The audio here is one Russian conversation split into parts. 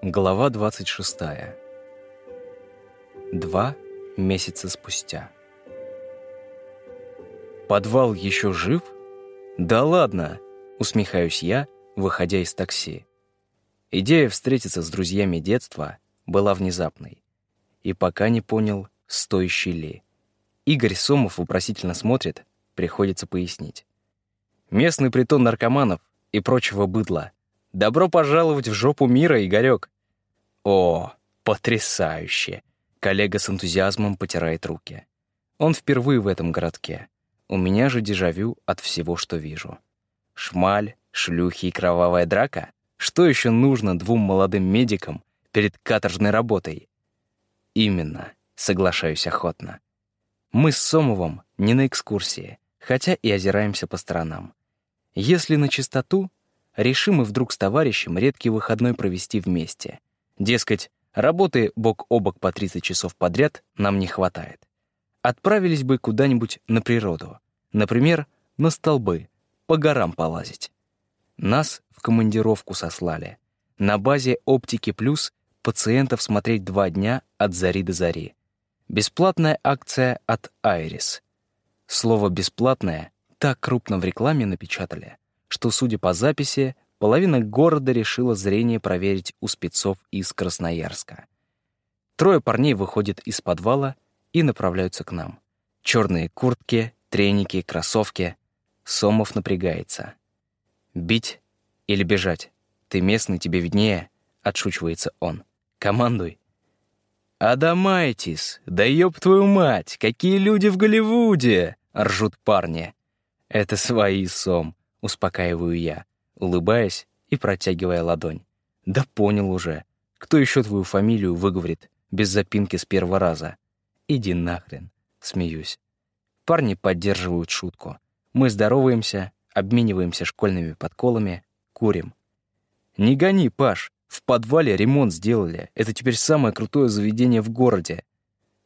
Глава 26. Два месяца спустя. «Подвал еще жив? Да ладно!» — усмехаюсь я, выходя из такси. Идея встретиться с друзьями детства была внезапной. И пока не понял, стоящий ли. Игорь Сомов вопросительно смотрит, приходится пояснить. Местный притон наркоманов и прочего быдла. Добро пожаловать в жопу мира, Игорек. О, потрясающе! Коллега с энтузиазмом потирает руки. Он впервые в этом городке. У меня же дежавю от всего, что вижу. Шмаль, шлюхи и кровавая драка? Что еще нужно двум молодым медикам перед каторжной работой? Именно, соглашаюсь охотно. Мы с Сомовым не на экскурсии, хотя и озираемся по сторонам. Если на чистоту, решим мы вдруг с товарищем редкий выходной провести вместе. Дескать, работы бок о бок по 30 часов подряд нам не хватает. Отправились бы куда-нибудь на природу. Например, на столбы, по горам полазить. Нас в командировку сослали. На базе «Оптики Плюс» пациентов смотреть два дня от зари до зари. Бесплатная акция от «Айрис». Слово «бесплатное» так крупно в рекламе напечатали, что, судя по записи, половина города решила зрение проверить у спецов из Красноярска. Трое парней выходят из подвала и направляются к нам. Черные куртки, треники, кроссовки. Сомов напрягается. «Бить или бежать? Ты местный, тебе виднее», — отшучивается он. «Командуй». «Адамайтис! Да ёб твою мать! Какие люди в Голливуде!» — ржут парни. «Это свои, Сом», — успокаиваю я, улыбаясь и протягивая ладонь. «Да понял уже. Кто еще твою фамилию выговорит без запинки с первого раза?» «Иди нахрен», — смеюсь. Парни поддерживают шутку. Мы здороваемся, обмениваемся школьными подколами, курим. «Не гони, Паш, в подвале ремонт сделали. Это теперь самое крутое заведение в городе.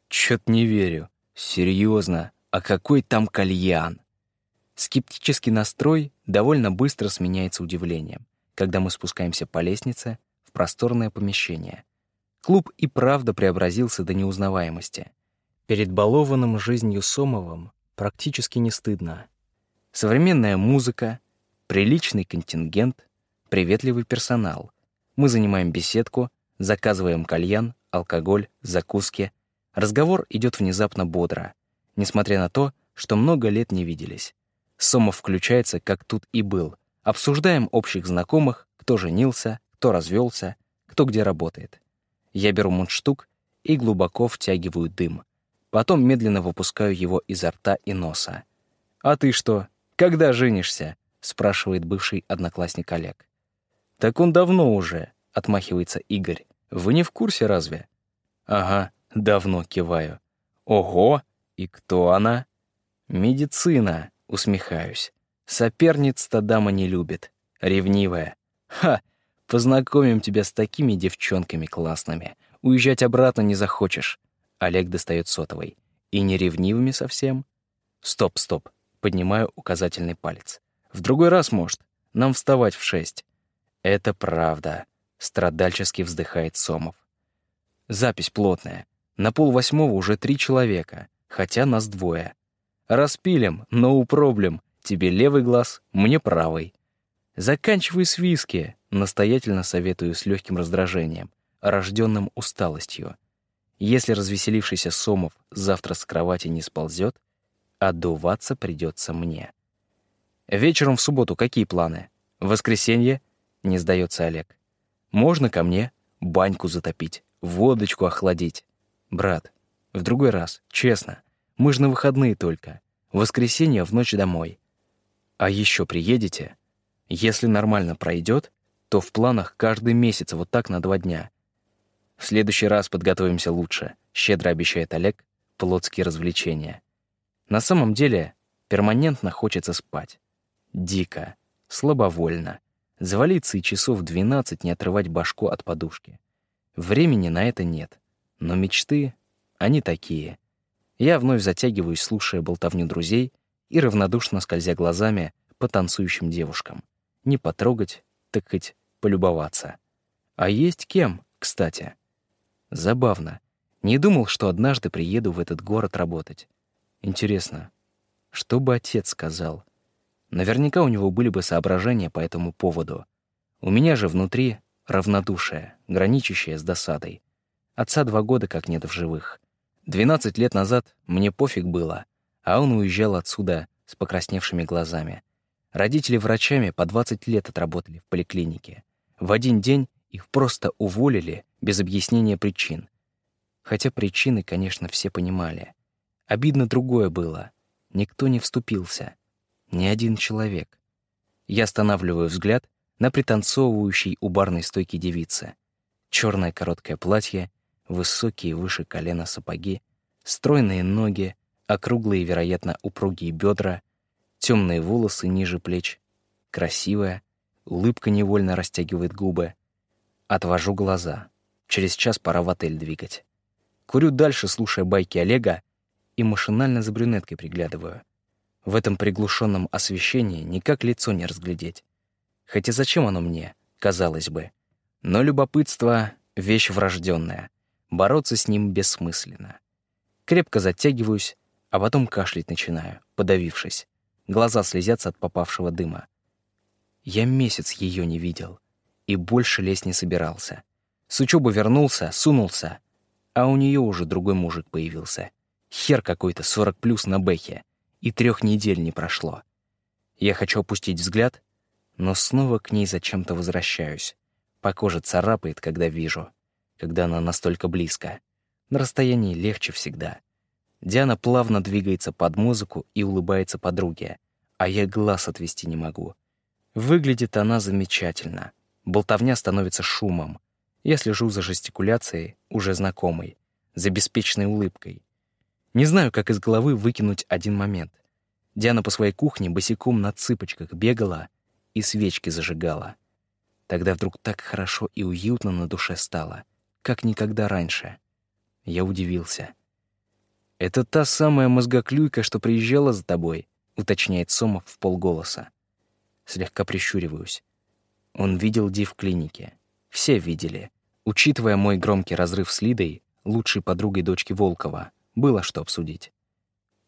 Чё-то не верю. Серьезно, а какой там кальян? Скептический настрой довольно быстро сменяется удивлением, когда мы спускаемся по лестнице в просторное помещение. Клуб и правда преобразился до неузнаваемости. Перед балованным жизнью Сомовым практически не стыдно. Современная музыка, приличный контингент, приветливый персонал — мы занимаем беседку, заказываем кальян, алкоголь, закуски. Разговор идет внезапно бодро, несмотря на то, что много лет не виделись. Сомов включается, как тут и был. Обсуждаем общих знакомых, кто женился, кто развелся, кто где работает. Я беру мундштук и глубоко втягиваю дым. Потом медленно выпускаю его изо рта и носа. «А ты что, когда женишься?» — спрашивает бывший одноклассник Олег. «Так он давно уже», — отмахивается Игорь. «Вы не в курсе разве?» «Ага, давно киваю». «Ого! И кто она?» «Медицина», — усмехаюсь. «Соперниц-то дама не любит. Ревнивая. Ха! Познакомим тебя с такими девчонками классными. Уезжать обратно не захочешь». Олег достает сотовый. «И не ревнивыми совсем?» «Стоп, стоп». Поднимаю указательный палец. «В другой раз, может. Нам вставать в шесть. Это правда, страдальчески вздыхает Сомов. Запись плотная. На полвосьмого уже три человека, хотя нас двое. Распилим, но упроблем. Тебе левый глаз, мне правый. Заканчивай с виски, настоятельно советую с легким раздражением, рожденным усталостью. Если развеселившийся Сомов завтра с кровати не сползет, отдуваться придется мне. Вечером в субботу какие планы? В воскресенье не сдается Олег. Можно ко мне баньку затопить, водочку охладить? Брат, в другой раз, честно. Мы же на выходные только. Воскресенье в ночь домой. А еще приедете? Если нормально пройдет, то в планах каждый месяц вот так на два дня. В следующий раз подготовимся лучше, щедро обещает Олег плотские развлечения. На самом деле, перманентно хочется спать. Дико, слабовольно. Завалиться и часов двенадцать не отрывать башку от подушки. Времени на это нет. Но мечты, они такие. Я вновь затягиваюсь, слушая болтовню друзей и равнодушно скользя глазами по танцующим девушкам. Не потрогать, так хоть полюбоваться. А есть кем, кстати. Забавно. Не думал, что однажды приеду в этот город работать. Интересно, что бы отец сказал? Наверняка у него были бы соображения по этому поводу. У меня же внутри равнодушие, граничащее с досадой. Отца два года как нет в живых. Двенадцать лет назад мне пофиг было, а он уезжал отсюда с покрасневшими глазами. Родители врачами по 20 лет отработали в поликлинике. В один день их просто уволили без объяснения причин. Хотя причины, конечно, все понимали. Обидно другое было. Никто не вступился. Ни один человек. Я останавливаю взгляд на пританцовывающей у барной стойки девице. Черное короткое платье, высокие выше колена сапоги, стройные ноги, округлые, вероятно, упругие бедра, темные волосы ниже плеч, красивая, улыбка невольно растягивает губы. Отвожу глаза. Через час пора в отель двигать. Курю дальше, слушая байки Олега, и машинально за брюнеткой приглядываю. В этом приглушенном освещении никак лицо не разглядеть. Хотя зачем оно мне, казалось бы. Но любопытство — вещь врожденная. Бороться с ним бессмысленно. Крепко затягиваюсь, а потом кашлять начинаю, подавившись. Глаза слезятся от попавшего дыма. Я месяц ее не видел и больше лезть не собирался. С учебы вернулся, сунулся, а у нее уже другой мужик появился. Хер какой-то 40 плюс на бэхе, и трех недель не прошло. Я хочу опустить взгляд, но снова к ней зачем-то возвращаюсь. По коже царапает, когда вижу, когда она настолько близко. На расстоянии легче всегда. Диана плавно двигается под музыку и улыбается подруге, а я глаз отвести не могу. Выглядит она замечательно. Болтовня становится шумом. Я слежу за жестикуляцией, уже знакомой, за беспечной улыбкой. Не знаю, как из головы выкинуть один момент. Диана по своей кухне босиком на цыпочках бегала и свечки зажигала. Тогда вдруг так хорошо и уютно на душе стало, как никогда раньше. Я удивился. «Это та самая мозгоклюйка, что приезжала за тобой», — уточняет Сомов в полголоса. Слегка прищуриваюсь. Он видел Ди в клинике. Все видели. Учитывая мой громкий разрыв с Лидой, лучшей подругой дочки Волкова, было что обсудить.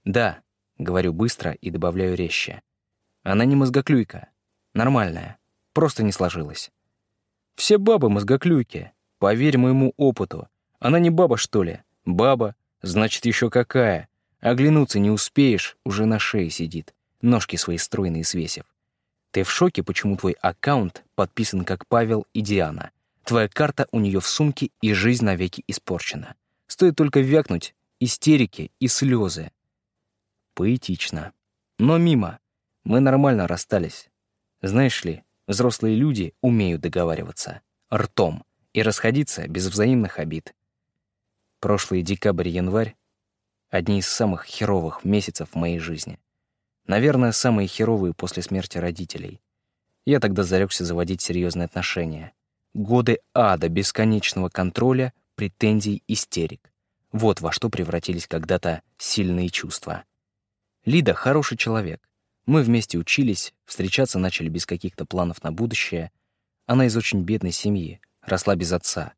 «Да», — говорю быстро и добавляю резче. «Она не мозгоклюйка. Нормальная. Просто не сложилась». «Все бабы мозгоклюйки. Поверь моему опыту. Она не баба, что ли? Баба. Значит, еще какая. Оглянуться не успеешь, уже на шее сидит, ножки свои стройные свесив. Ты в шоке, почему твой аккаунт подписан как Павел и Диана. Твоя карта у нее в сумке, и жизнь навеки испорчена. Стоит только вякнуть, истерики и слезы. Поэтично. Но мимо. Мы нормально расстались. Знаешь ли, взрослые люди умеют договариваться. Ртом. И расходиться без взаимных обид. Прошлый декабрь-январь — одни из самых херовых месяцев в моей жизни. Наверное, самые херовые после смерти родителей. Я тогда зарекся заводить серьезные отношения. Годы ада бесконечного контроля, претензий, истерик. Вот во что превратились когда-то сильные чувства. Лида — хороший человек. Мы вместе учились, встречаться начали без каких-то планов на будущее. Она из очень бедной семьи, росла без отца.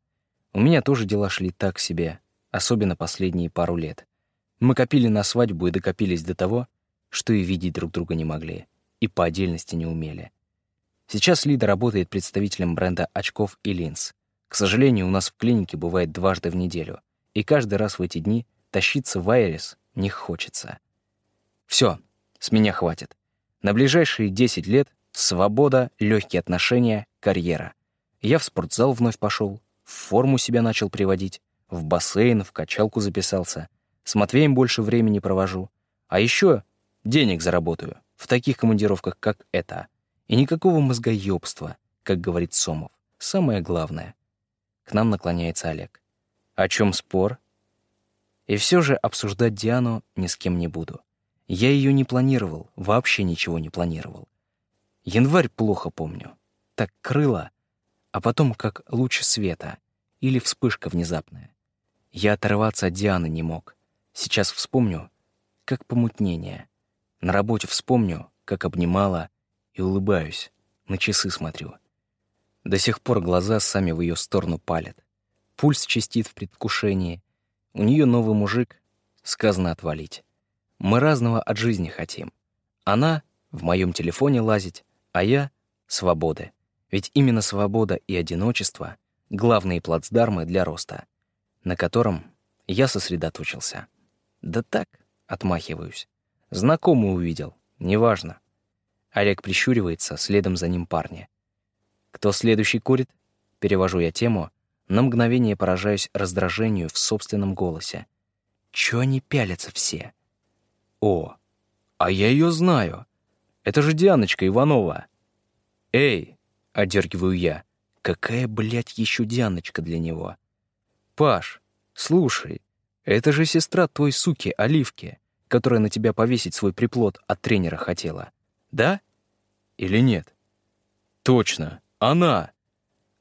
У меня тоже дела шли так себе, особенно последние пару лет. Мы копили на свадьбу и докопились до того, что и видеть друг друга не могли, и по отдельности не умели. Сейчас Лида работает представителем бренда очков и линз. К сожалению, у нас в клинике бывает дважды в неделю — и каждый раз в эти дни тащиться в Айрис не хочется. Все, с меня хватит. На ближайшие 10 лет свобода, легкие отношения, карьера. Я в спортзал вновь пошел, в форму себя начал приводить, в бассейн, в качалку записался. С Матвеем больше времени провожу. А еще денег заработаю в таких командировках, как эта. И никакого мозгоебства, как говорит Сомов. Самое главное. К нам наклоняется Олег. О чем спор? И все же обсуждать Диану ни с кем не буду. Я ее не планировал, вообще ничего не планировал. Январь плохо помню. Так крыло, а потом как луч света или вспышка внезапная. Я оторваться от Дианы не мог. Сейчас вспомню, как помутнение. На работе вспомню, как обнимала и улыбаюсь, на часы смотрю. До сих пор глаза сами в ее сторону палят. Пульс чистит в предвкушении. У нее новый мужик, сказано отвалить. Мы разного от жизни хотим. Она в моем телефоне лазить, а я — свободы. Ведь именно свобода и одиночество — главные плацдармы для роста, на котором я сосредоточился. Да так, отмахиваюсь. Знакомый увидел, неважно. Олег прищуривается, следом за ним парни. Кто следующий курит? Перевожу я тему, на мгновение поражаюсь раздражению в собственном голосе. Чё они пялятся все? О, а я ее знаю. Это же Дианочка Иванова. Эй, одергиваю я. Какая, блядь, еще Дианочка для него? Паш, слушай, это же сестра той суки Оливки, которая на тебя повесить свой приплод от тренера хотела. Да? Или нет? Точно, она.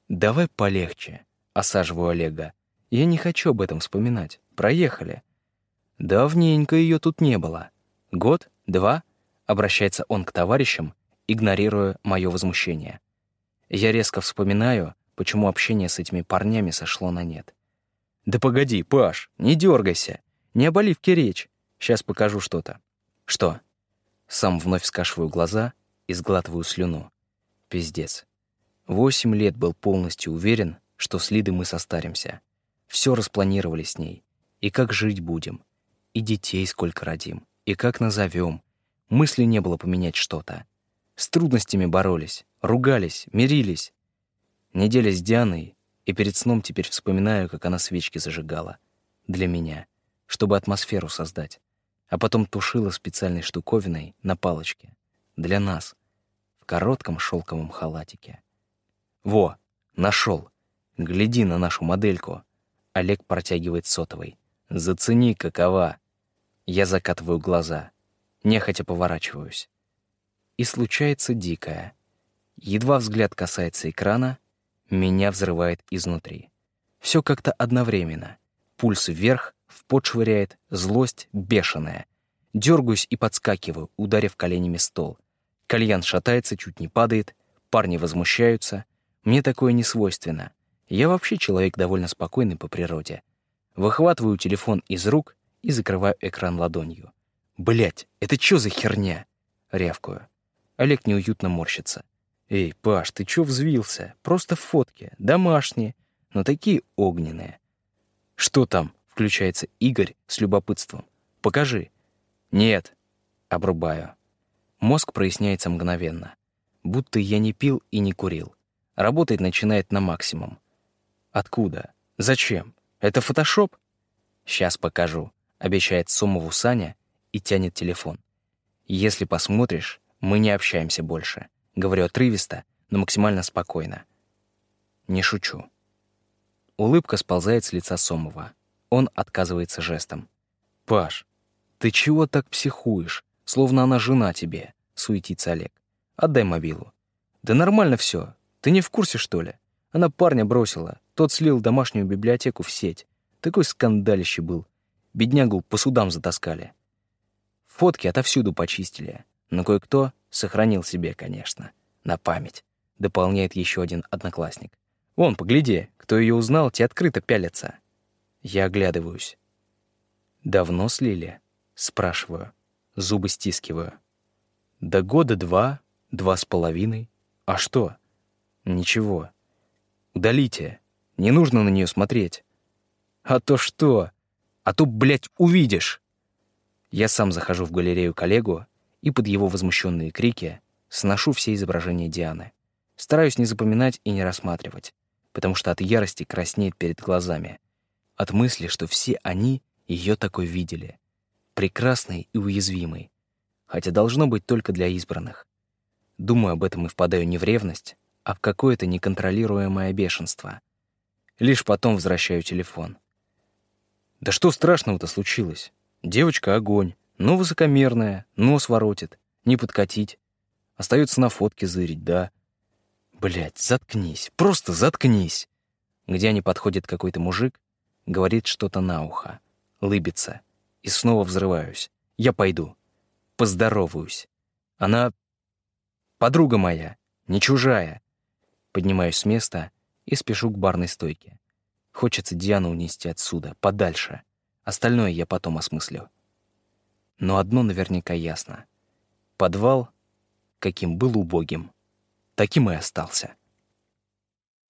Давай полегче, осаживаю Олега. Я не хочу об этом вспоминать. Проехали. Давненько ее тут не было. Год, два, обращается он к товарищам, игнорируя мое возмущение. Я резко вспоминаю, почему общение с этими парнями сошло на нет. Да погоди, Паш, не дергайся. Не об оливке речь. Сейчас покажу что-то. Что? Сам вновь скашиваю глаза и сглатываю слюну. Пиздец. Восемь лет был полностью уверен, что с Лидой мы состаримся. Все распланировали с ней. И как жить будем. И детей сколько родим. И как назовем. Мысли не было поменять что-то. С трудностями боролись, ругались, мирились. Неделя с Дианой, и перед сном теперь вспоминаю, как она свечки зажигала. Для меня. Чтобы атмосферу создать. А потом тушила специальной штуковиной на палочке. Для нас. В коротком шелковом халатике. Во, нашел. Гляди на нашу модельку. Олег протягивает сотовый. Зацени, какова. Я закатываю глаза. Нехотя поворачиваюсь. И случается дикое. Едва взгляд касается экрана, меня взрывает изнутри. Все как-то одновременно. Пульс вверх, в пот швыряет, злость бешеная. Дергаюсь и подскакиваю, ударив коленями стол. Кальян шатается, чуть не падает, парни возмущаются. Мне такое не свойственно. Я вообще человек довольно спокойный по природе. Выхватываю телефон из рук и закрываю экран ладонью. Блять, это чё за херня? Рявкую. Олег неуютно морщится. Эй, Паш, ты чё взвился? Просто фотки, домашние, но такие огненные. Что там? Включается Игорь с любопытством. Покажи. Нет. Обрубаю. Мозг проясняется мгновенно. Будто я не пил и не курил. Работать начинает на максимум. Откуда? Зачем? Это фотошоп? Сейчас покажу, обещает Сомову Саня и тянет телефон. Если посмотришь, мы не общаемся больше. Говорю отрывисто, но максимально спокойно. Не шучу. Улыбка сползает с лица Сомова. Он отказывается жестом. «Паш, ты чего так психуешь? Словно она жена тебе», — суетится Олег. «Отдай мобилу». «Да нормально все. Ты не в курсе, что ли? Она парня бросила. Тот слил домашнюю библиотеку в сеть. Такой скандалище был. Беднягу по судам затаскали. Фотки отовсюду почистили. Но кое-кто Сохранил себе, конечно. На память. Дополняет еще один одноклассник. Вон, погляди, кто ее узнал, те открыто пялятся. Я оглядываюсь. Давно слили? Спрашиваю. Зубы стискиваю. До года два, два с половиной. А что? Ничего. Удалите. Не нужно на нее смотреть. А то что? А то, блядь, увидишь. Я сам захожу в галерею коллегу и под его возмущенные крики сношу все изображения Дианы. Стараюсь не запоминать и не рассматривать, потому что от ярости краснеет перед глазами. От мысли, что все они ее такой видели. Прекрасной и уязвимой. Хотя должно быть только для избранных. Думаю об этом и впадаю не в ревность, а в какое-то неконтролируемое бешенство. Лишь потом возвращаю телефон. Да что страшного-то случилось? Девочка — огонь. Ну, высокомерная, нос воротит, не подкатить. Остается на фотке зырить, да. Блять, заткнись, просто заткнись. Где они подходит какой-то мужик, говорит что-то на ухо, лыбится. И снова взрываюсь. Я пойду. Поздороваюсь. Она подруга моя, не чужая. Поднимаюсь с места и спешу к барной стойке. Хочется Диану унести отсюда, подальше. Остальное я потом осмыслю. Но одно наверняка ясно. Подвал, каким был убогим, таким и остался.